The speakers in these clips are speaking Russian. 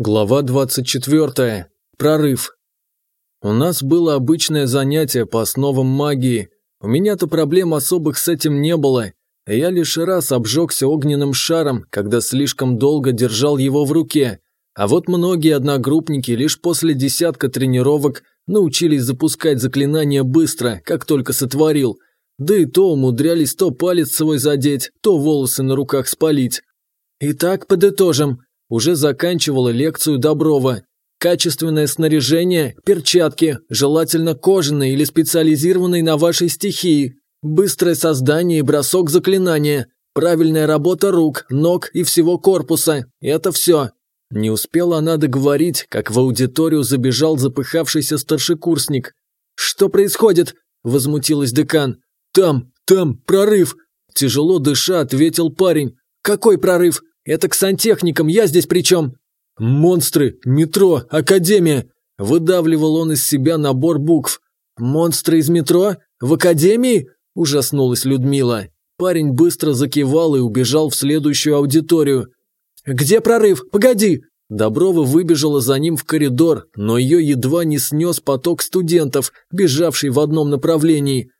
Глава 24. Прорыв. У нас было обычное занятие по основам магии. У меня-то проблем особых с этим не было. Я лишь раз обжегся огненным шаром, когда слишком долго держал его в руке. А вот многие одногруппники лишь после десятка тренировок научились запускать заклинания быстро, как только сотворил. Да и то умудрялись то палец свой задеть, то волосы на руках спалить. Итак, подытожим. Уже заканчивала лекцию Доброва. Качественное снаряжение, перчатки, желательно кожаные или специализированные на вашей стихии. Быстрое создание и бросок заклинания. Правильная работа рук, ног и всего корпуса. Это все. Не успела она договорить, как в аудиторию забежал запыхавшийся старшекурсник. «Что происходит?» – возмутилась декан. «Там, там, прорыв!» Тяжело дыша, ответил парень. «Какой прорыв? Это к сантехникам, я здесь при чем?» «Монстры, метро, академия!» Выдавливал он из себя набор букв. «Монстры из метро? В академии?» Ужаснулась Людмила. Парень быстро закивал и убежал в следующую аудиторию. «Где прорыв? Погоди!» Доброва выбежала за ним в коридор, но ее едва не снес поток студентов, бежавший в одном направлении.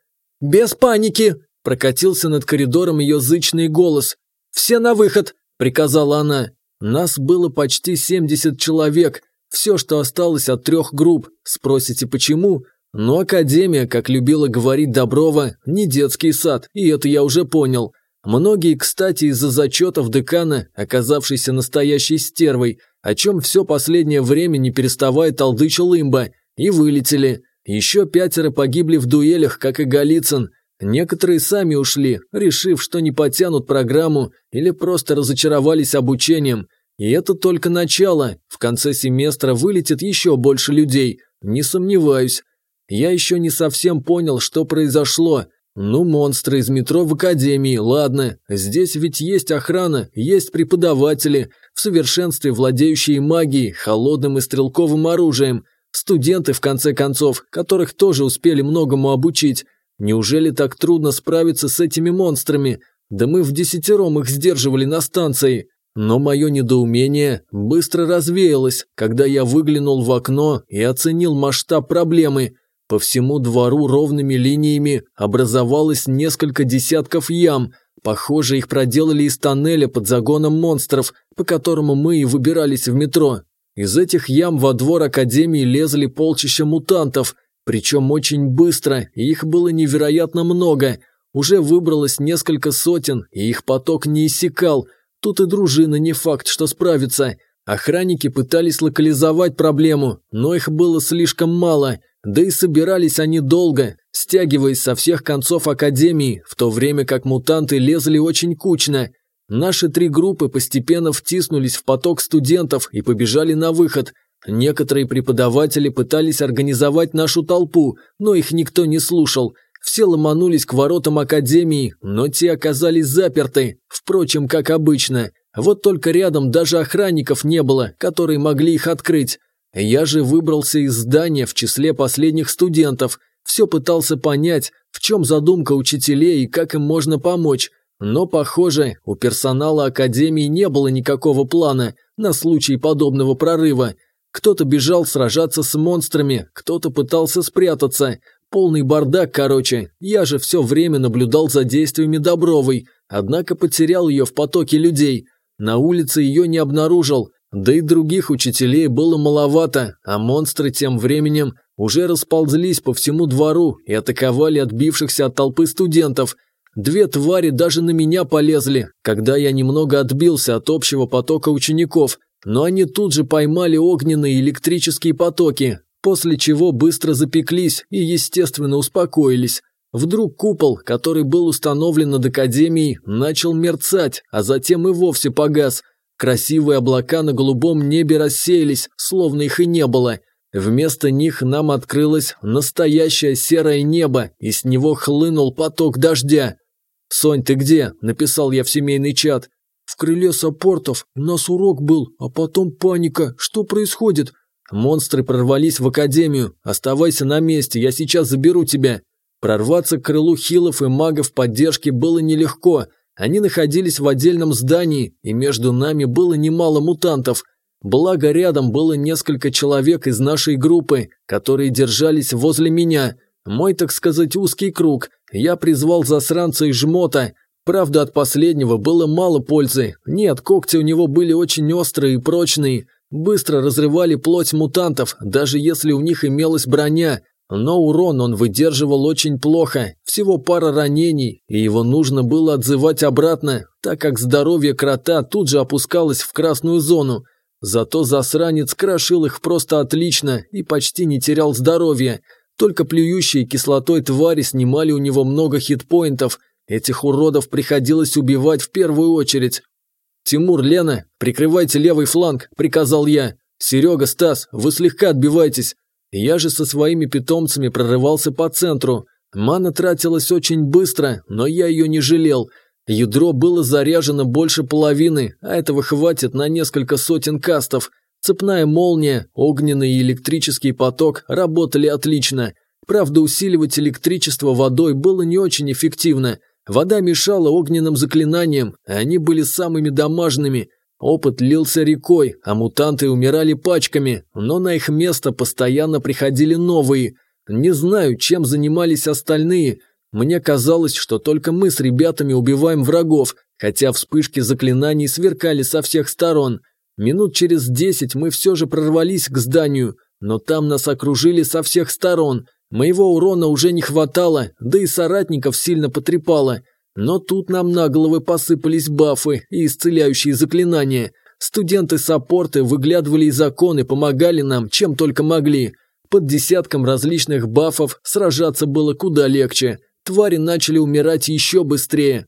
«Без паники!» – прокатился над коридором ее зычный голос. «Все на выход! Приказала она. Нас было почти 70 человек, все, что осталось от трех групп. Спросите, почему? Но Академия, как любила говорить Доброва, не детский сад, и это я уже понял. Многие, кстати, из-за зачетов декана, оказавшейся настоящей стервой, о чем все последнее время не переставая толдычил имба, и вылетели. Еще пятеро погибли в дуэлях, как и Голицын, Некоторые сами ушли, решив, что не потянут программу или просто разочаровались обучением. И это только начало. В конце семестра вылетит еще больше людей. Не сомневаюсь. Я еще не совсем понял, что произошло. Ну, монстры из метро в академии, ладно. Здесь ведь есть охрана, есть преподаватели, в совершенстве владеющие магией, холодным и стрелковым оружием. Студенты, в конце концов, которых тоже успели многому обучить. Неужели так трудно справиться с этими монстрами? Да мы в десятером их сдерживали на станции. Но мое недоумение быстро развеялось, когда я выглянул в окно и оценил масштаб проблемы. По всему двору ровными линиями образовалось несколько десятков ям. Похоже, их проделали из тоннеля под загоном монстров, по которому мы и выбирались в метро. Из этих ям во двор Академии лезли полчища мутантов – причем очень быстро, их было невероятно много. Уже выбралось несколько сотен, и их поток не иссякал. Тут и дружина не факт, что справится. Охранники пытались локализовать проблему, но их было слишком мало. Да и собирались они долго, стягиваясь со всех концов Академии, в то время как мутанты лезли очень кучно. Наши три группы постепенно втиснулись в поток студентов и побежали на выход – Некоторые преподаватели пытались организовать нашу толпу, но их никто не слушал. Все ломанулись к воротам академии, но те оказались заперты, впрочем, как обычно. Вот только рядом даже охранников не было, которые могли их открыть. Я же выбрался из здания в числе последних студентов, все пытался понять, в чем задумка учителей и как им можно помочь. Но, похоже, у персонала Академии не было никакого плана на случай подобного прорыва – кто-то бежал сражаться с монстрами, кто-то пытался спрятаться. Полный бардак, короче. Я же все время наблюдал за действиями Добровой, однако потерял ее в потоке людей. На улице ее не обнаружил, да и других учителей было маловато, а монстры тем временем уже расползлись по всему двору и атаковали отбившихся от толпы студентов. Две твари даже на меня полезли, когда я немного отбился от общего потока учеников, но они тут же поймали огненные электрические потоки, после чего быстро запеклись и, естественно, успокоились. Вдруг купол, который был установлен над Академией, начал мерцать, а затем и вовсе погас. Красивые облака на голубом небе рассеялись, словно их и не было. Вместо них нам открылось настоящее серое небо, и с него хлынул поток дождя. «Сонь, ты где?» – написал я в семейный чат. Крыле саппортов нас урок был, а потом паника. Что происходит? Монстры прорвались в академию. Оставайся на месте, я сейчас заберу тебя. Прорваться к крылу хилов и магов поддержки было нелегко. Они находились в отдельном здании, и между нами было немало мутантов. Благо рядом было несколько человек из нашей группы, которые держались возле меня. Мой, так сказать, узкий круг. Я призвал засранца и жмота. Правда, от последнего было мало пользы. Нет, когти у него были очень острые и прочные. Быстро разрывали плоть мутантов, даже если у них имелась броня. Но урон он выдерживал очень плохо, всего пара ранений, и его нужно было отзывать обратно, так как здоровье крота тут же опускалось в красную зону. Зато засранец крошил их просто отлично и почти не терял здоровья. Только плюющие кислотой твари снимали у него много хитпоинтов. Этих уродов приходилось убивать в первую очередь. «Тимур, Лена, прикрывайте левый фланг», – приказал я. «Серега, Стас, вы слегка отбивайтесь. Я же со своими питомцами прорывался по центру. Мана тратилась очень быстро, но я ее не жалел. Ядро было заряжено больше половины, а этого хватит на несколько сотен кастов. Цепная молния, огненный и электрический поток работали отлично. Правда, усиливать электричество водой было не очень эффективно. Вода мешала огненным заклинаниям, а они были самыми домашними. Опыт лился рекой, а мутанты умирали пачками, но на их место постоянно приходили новые. Не знаю, чем занимались остальные. Мне казалось, что только мы с ребятами убиваем врагов, хотя вспышки заклинаний сверкали со всех сторон. Минут через десять мы все же прорвались к зданию, но там нас окружили со всех сторон. Моего урона уже не хватало, да и соратников сильно потрепало – но тут нам на головы посыпались бафы и исцеляющие заклинания. Студенты-саппорты выглядывали из окон и помогали нам, чем только могли. Под десятком различных бафов сражаться было куда легче. Твари начали умирать еще быстрее.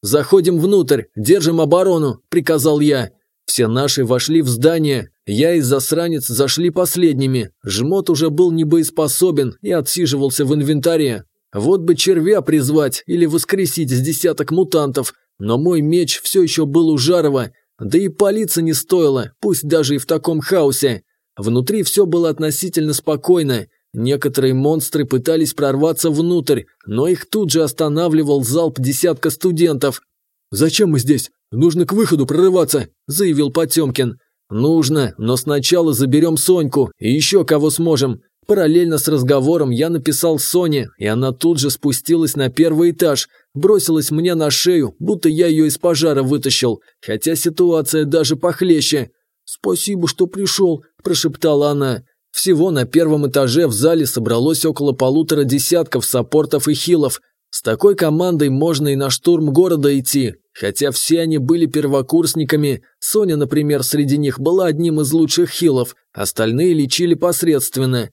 «Заходим внутрь, держим оборону», – приказал я. Все наши вошли в здание, я и засранец зашли последними. Жмот уже был небоеспособен и отсиживался в инвентаре. Вот бы червя призвать или воскресить с десяток мутантов, но мой меч все еще был у Жарова, да и палиться не стоило, пусть даже и в таком хаосе. Внутри все было относительно спокойно. Некоторые монстры пытались прорваться внутрь, но их тут же останавливал залп десятка студентов. «Зачем мы здесь? Нужно к выходу прорываться», – заявил Потемкин. «Нужно, но сначала заберем Соньку и еще кого сможем. Параллельно с разговором я написал Соне, и она тут же спустилась на первый этаж, бросилась мне на шею, будто я ее из пожара вытащил, хотя ситуация даже похлеще. «Спасибо, что пришел», – прошептала она. Всего на первом этаже в зале собралось около полутора десятков саппортов и хилов. С такой командой можно и на штурм города идти, хотя все они были первокурсниками. Соня, например, среди них была одним из лучших хилов, остальные лечили посредственно.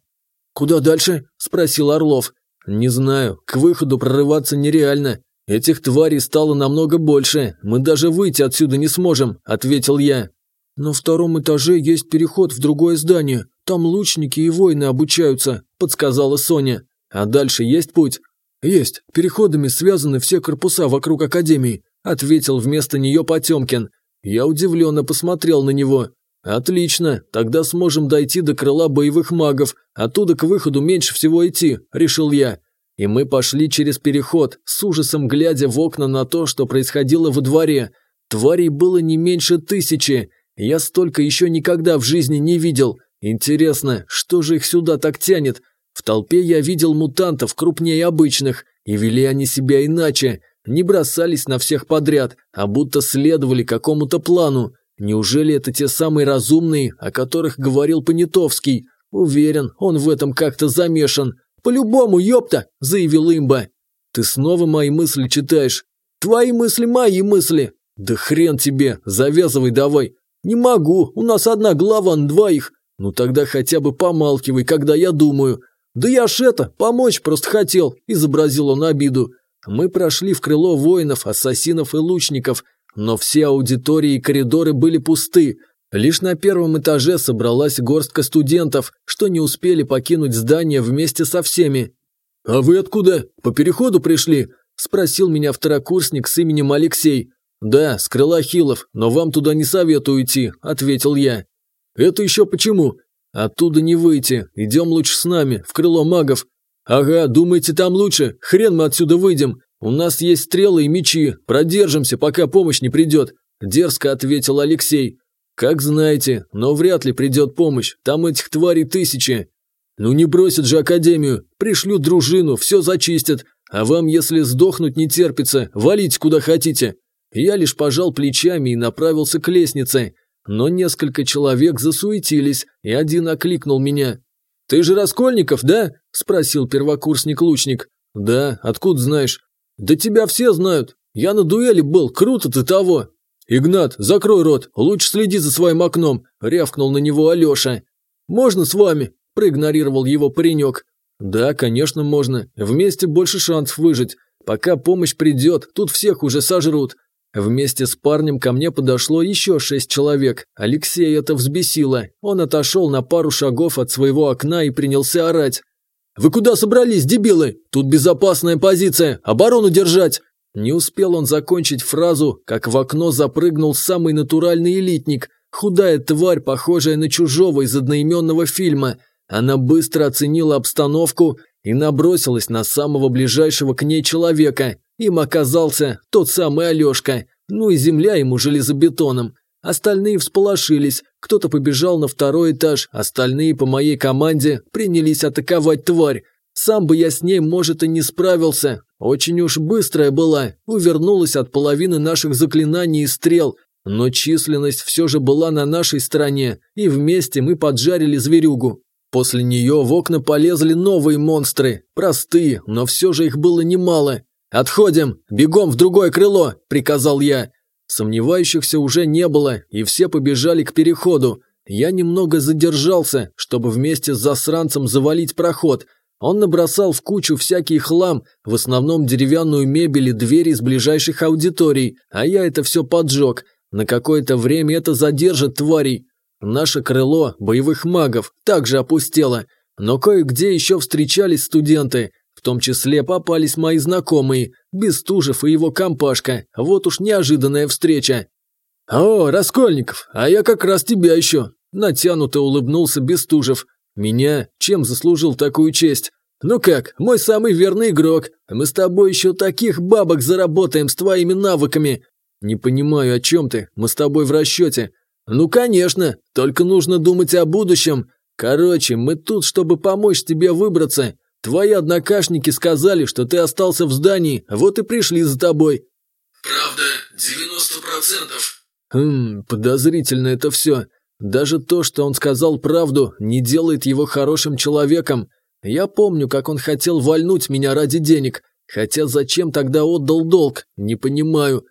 «Куда дальше?» – спросил Орлов. «Не знаю. К выходу прорываться нереально. Этих тварей стало намного больше. Мы даже выйти отсюда не сможем», – ответил я. «На втором этаже есть переход в другое здание. Там лучники и воины обучаются», – подсказала Соня. «А дальше есть путь?» «Есть. Переходами связаны все корпуса вокруг Академии», – ответил вместо нее Потемкин. Я удивленно посмотрел на него. «Отлично, тогда сможем дойти до крыла боевых магов, оттуда к выходу меньше всего идти», – решил я. И мы пошли через переход, с ужасом глядя в окна на то, что происходило во дворе. Тварей было не меньше тысячи, я столько еще никогда в жизни не видел. Интересно, что же их сюда так тянет? В толпе я видел мутантов крупнее обычных, и вели они себя иначе, не бросались на всех подряд, а будто следовали какому-то плану. Неужели это те самые разумные, о которых говорил Понятовский? Уверен, он в этом как-то замешан. По-любому, ёпта, заявил имба. Ты снова мои мысли читаешь. Твои мысли, мои мысли. Да хрен тебе, завязывай давай. Не могу, у нас одна глава на двоих. Ну тогда хотя бы помалкивай, когда я думаю. Да я ж это, помочь просто хотел, изобразил он обиду. Мы прошли в крыло воинов, ассасинов и лучников, но все аудитории и коридоры были пусты. Лишь на первом этаже собралась горстка студентов, что не успели покинуть здание вместе со всеми. «А вы откуда? По переходу пришли?» – спросил меня второкурсник с именем Алексей. «Да, с крыла Хилов, но вам туда не советую идти», – ответил я. «Это еще почему?» «Оттуда не выйти, идем лучше с нами, в крыло магов». «Ага, думаете, там лучше? Хрен мы отсюда выйдем. «У нас есть стрелы и мечи, продержимся, пока помощь не придет», – дерзко ответил Алексей. Как знаете, но вряд ли придет помощь, там этих тварей тысячи. Ну не бросят же Академию, пришлют дружину, все зачистят, а вам, если сдохнуть не терпится, валите куда хотите. Я лишь пожал плечами и направился к лестнице, но несколько человек засуетились, и один окликнул меня. «Ты же Раскольников, да?» – спросил первокурсник-лучник. «Да, откуда знаешь?» «Да тебя все знают. Я на дуэли был, круто ты того!» «Игнат, закрой рот, лучше следи за своим окном», – рявкнул на него Алеша. «Можно с вами?» – проигнорировал его паренек. «Да, конечно, можно. Вместе больше шансов выжить. Пока помощь придет, тут всех уже сожрут. Вместе с парнем ко мне подошло еще шесть человек. Алексей это взбесило. Он отошел на пару шагов от своего окна и принялся орать. «Вы куда собрались, дебилы? Тут безопасная позиция. Оборону держать!» Не успел он закончить фразу, как в окно запрыгнул самый натуральный элитник. Худая тварь, похожая на чужого из одноименного фильма. Она быстро оценила обстановку и набросилась на самого ближайшего к ней человека. Им оказался тот самый Алешка, ну и земля ему железобетоном. Остальные всполошились, кто-то побежал на второй этаж, остальные по моей команде принялись атаковать тварь. Сам бы я с ней, может, и не справился. Очень уж быстрая была, увернулась от половины наших заклинаний и стрел, но численность все же была на нашей стороне, и вместе мы поджарили зверюгу. После нее в окна полезли новые монстры, простые, но все же их было немало. «Отходим! Бегом в другое крыло!» – приказал я. Сомневающихся уже не было, и все побежали к переходу. Я немного задержался, чтобы вместе с засранцем завалить проход. Он набросал в кучу всякий хлам, в основном деревянную мебель и двери из ближайших аудиторий, а я это все поджег. На какое-то время это задержит тварей. Наше крыло боевых магов также опустело, но кое-где еще встречались студенты – в том числе попались мои знакомые, Бестужев и его компашка. Вот уж неожиданная встреча. «О, Раскольников, а я как раз тебя еще!» Натянуто улыбнулся Бестужев. «Меня? Чем заслужил такую честь?» «Ну как, мой самый верный игрок. Мы с тобой еще таких бабок заработаем с твоими навыками». «Не понимаю, о чем ты. Мы с тобой в расчете». «Ну, конечно. Только нужно думать о будущем. Короче, мы тут, чтобы помочь тебе выбраться. Твои однокашники сказали, что ты остался в здании, вот и пришли за тобой». «Правда, 90%. Хм, подозрительно это все. Даже то, что он сказал правду, не делает его хорошим человеком. Я помню, как он хотел вальнуть меня ради денег, хотя зачем тогда отдал долг, не понимаю.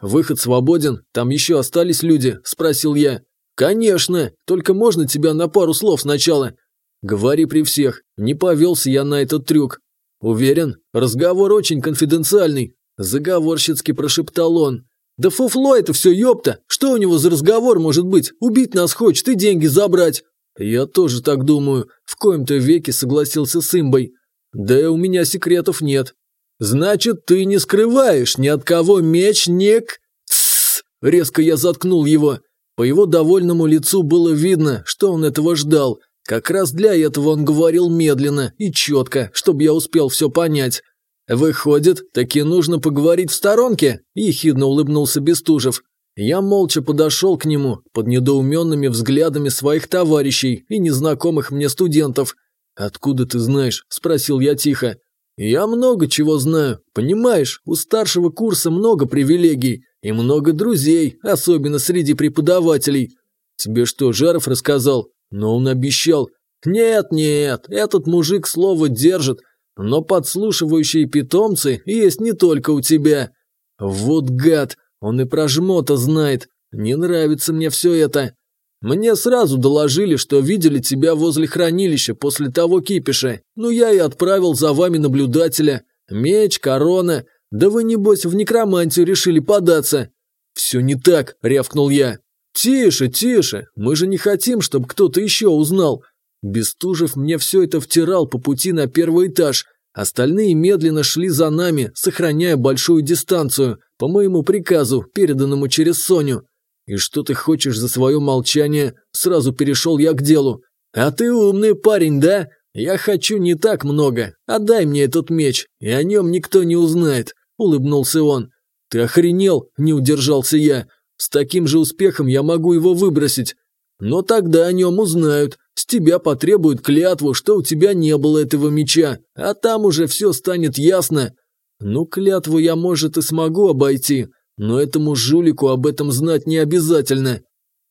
«Выход свободен? Там еще остались люди?» – спросил я. «Конечно, только можно тебя на пару слов сначала?» «Говори при всех, не повелся я на этот трюк». «Уверен, разговор очень конфиденциальный», – заговорщицки прошептал он. «Да фуфло это все, ёпта! Что у него за разговор может быть? Убить нас хочет и деньги забрать!» «Я тоже так думаю», – в коем-то веке согласился с имбой. «Да у меня секретов нет». «Значит, ты не скрываешь ни от кого меч, нек...» «Тссс!» – резко я заткнул его. По его довольному лицу было видно, что он этого ждал – как раз для этого он говорил медленно и четко, чтобы я успел все понять. «Выходит, таки нужно поговорить в сторонке?» – ехидно улыбнулся Бестужев. Я молча подошел к нему под недоуменными взглядами своих товарищей и незнакомых мне студентов. «Откуда ты знаешь?» – спросил я тихо. «Я много чего знаю. Понимаешь, у старшего курса много привилегий и много друзей, особенно среди преподавателей. Тебе что, Жаров рассказал?» Но он обещал. Нет-нет, этот мужик слово держит, но подслушивающие питомцы есть не только у тебя. Вот гад, он и про жмота знает. Не нравится мне все это. Мне сразу доложили, что видели тебя возле хранилища после того кипиша. Ну я и отправил за вами наблюдателя. Меч, корона. Да вы, небось, в некромантию решили податься. Все не так, рявкнул я. «Тише, тише, мы же не хотим, чтобы кто-то еще узнал». Бестужев мне все это втирал по пути на первый этаж. Остальные медленно шли за нами, сохраняя большую дистанцию, по моему приказу, переданному через Соню. «И что ты хочешь за свое молчание?» Сразу перешел я к делу. «А ты умный парень, да? Я хочу не так много. Отдай мне этот меч, и о нем никто не узнает», – улыбнулся он. «Ты охренел?» – не удержался я. С таким же успехом я могу его выбросить. Но тогда о нем узнают. С тебя потребуют клятву, что у тебя не было этого меча, а там уже все станет ясно. Ну, клятву я, может, и смогу обойти, но этому жулику об этом знать не обязательно.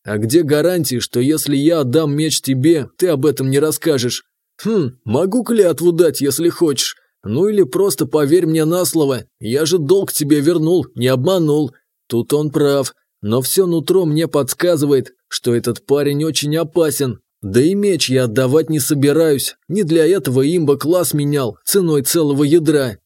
А где гарантии, что если я отдам меч тебе, ты об этом не расскажешь? Хм, могу клятву дать, если хочешь. Ну или просто поверь мне на слово, я же долг тебе вернул, не обманул. Тут он прав, но все нутро мне подсказывает, что этот парень очень опасен. Да и меч я отдавать не собираюсь, не для этого имба класс менял, ценой целого ядра.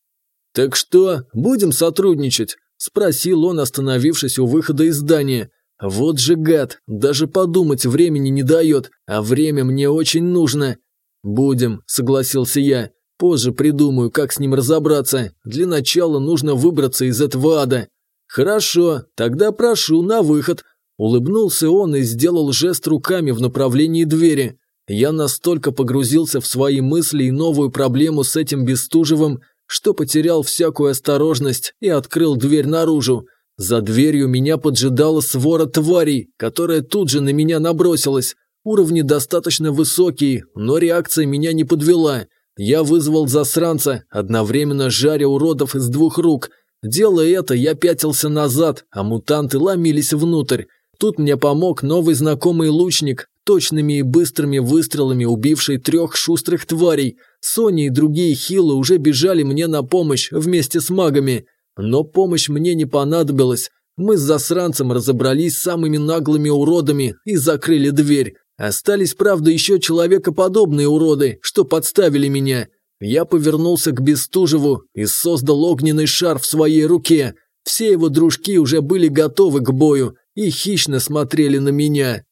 «Так что, будем сотрудничать?» – спросил он, остановившись у выхода из здания. «Вот же гад, даже подумать времени не дает, а время мне очень нужно». «Будем», – согласился я. «Позже придумаю, как с ним разобраться. Для начала нужно выбраться из этого ада». «Хорошо, тогда прошу на выход», – улыбнулся он и сделал жест руками в направлении двери. Я настолько погрузился в свои мысли и новую проблему с этим Бестужевым, что потерял всякую осторожность и открыл дверь наружу. За дверью меня поджидала свора тварей, которая тут же на меня набросилась. Уровни достаточно высокие, но реакция меня не подвела. Я вызвал засранца, одновременно жаря уродов из двух рук. Делая это, я пятился назад, а мутанты ломились внутрь. Тут мне помог новый знакомый лучник, точными и быстрыми выстрелами убивший трех шустрых тварей. Сони и другие хилы уже бежали мне на помощь вместе с магами. Но помощь мне не понадобилась. Мы с засранцем разобрались с самыми наглыми уродами и закрыли дверь. Остались, правда, еще человекоподобные уроды, что подставили меня. Я повернулся к Бестужеву и создал огненный шар в своей руке. Все его дружки уже были готовы к бою и хищно смотрели на меня.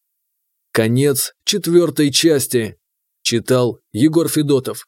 Конец четвертой части. Читал Егор Федотов.